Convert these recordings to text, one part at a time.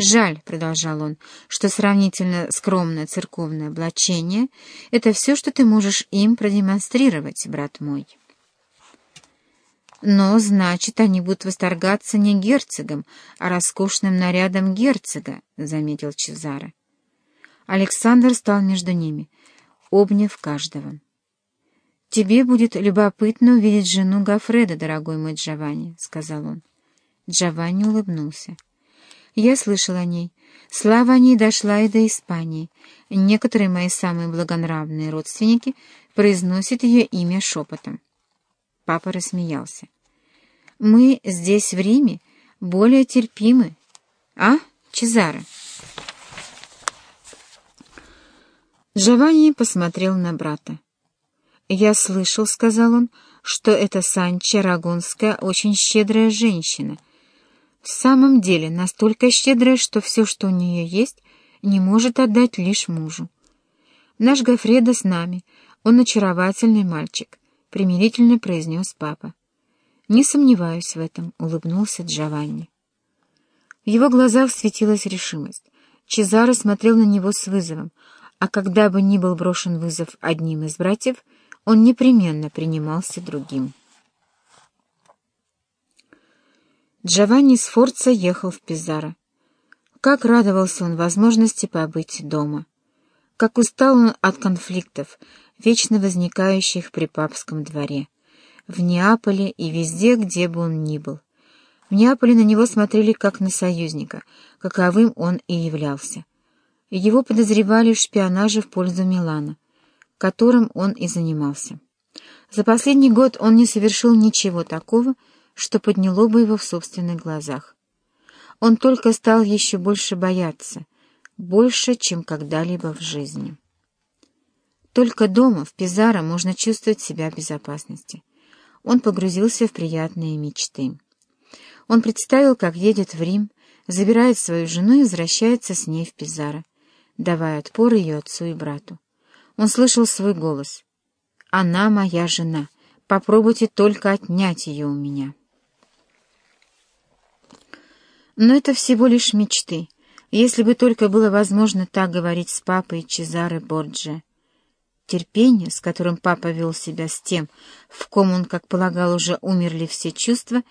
«Жаль», — продолжал он, — «что сравнительно скромное церковное облачение — это все, что ты можешь им продемонстрировать, брат мой». «Но, значит, они будут восторгаться не герцогом, а роскошным нарядом герцога», — заметил Чезаро. Александр стал между ними, обняв каждого. «Тебе будет любопытно увидеть жену Гафреда, дорогой мой Джованни», — сказал он. Джованни улыбнулся. Я слышал о ней. Слава о ней дошла и до Испании. Некоторые мои самые благонравные родственники произносят ее имя шепотом. Папа рассмеялся. «Мы здесь, в Риме, более терпимы. А, Чезаро?» Джованни посмотрел на брата. «Я слышал, — сказал он, — что эта Санча Рагонская очень щедрая женщина — в самом деле настолько щедрая, что все, что у нее есть, не может отдать лишь мужу. Наш Гофредо с нами, он очаровательный мальчик, — примирительно произнес папа. «Не сомневаюсь в этом», — улыбнулся Джованни. В его глазах светилась решимость. Чезаро смотрел на него с вызовом, а когда бы ни был брошен вызов одним из братьев, он непременно принимался другим. Джованни Сфорца ехал в Пизаро. Как радовался он возможности побыть дома. Как устал он от конфликтов, вечно возникающих при папском дворе. В Неаполе и везде, где бы он ни был. В Неаполе на него смотрели как на союзника, каковым он и являлся. Его подозревали в шпионаже в пользу Милана, которым он и занимался. За последний год он не совершил ничего такого, что подняло бы его в собственных глазах. Он только стал еще больше бояться, больше, чем когда-либо в жизни. Только дома, в Пизаро, можно чувствовать себя в безопасности. Он погрузился в приятные мечты. Он представил, как едет в Рим, забирает свою жену и возвращается с ней в Пизаро, давая отпор ее отцу и брату. Он слышал свой голос. «Она моя жена. Попробуйте только отнять ее у меня». Но это всего лишь мечты, если бы только было возможно так говорить с папой Чезаре Борджи. Терпение, с которым папа вел себя с тем, в ком он, как полагал, уже умерли все чувства,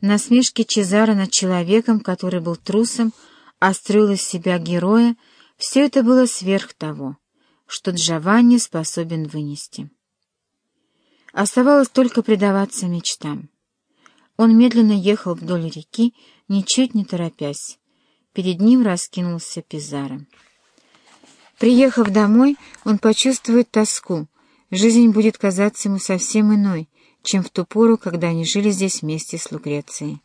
насмешки Чезаре над человеком, который был трусом, а строил из себя героя, все это было сверх того, что Джованни способен вынести. Оставалось только предаваться мечтам. Он медленно ехал вдоль реки, ничуть не торопясь. Перед ним раскинулся Пизаро. Приехав домой, он почувствует тоску. Жизнь будет казаться ему совсем иной, чем в ту пору, когда они жили здесь вместе с Лукрецией.